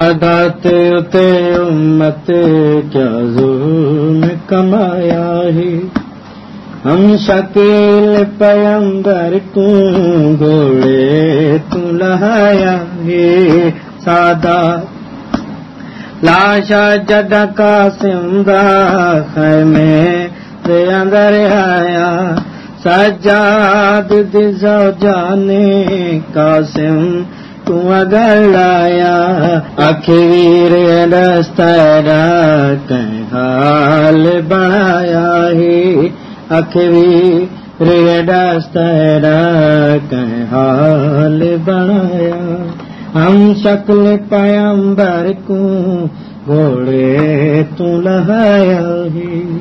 اداتے اتے امت کیا ظلم کمایا ہی ہم شکیل پیمبر کو گھوڑے تو لہایا ہی سادہ لاشا جد کا سمدا خیمے دے اندر آیا۔ سجاد دزو جانے قاسم تو اگر لایا۔ حال بنایا ہی اخیر دسترا کہیں حال بنایا ہم شکل پیمبر کو گھوڑے تو لہایا ہی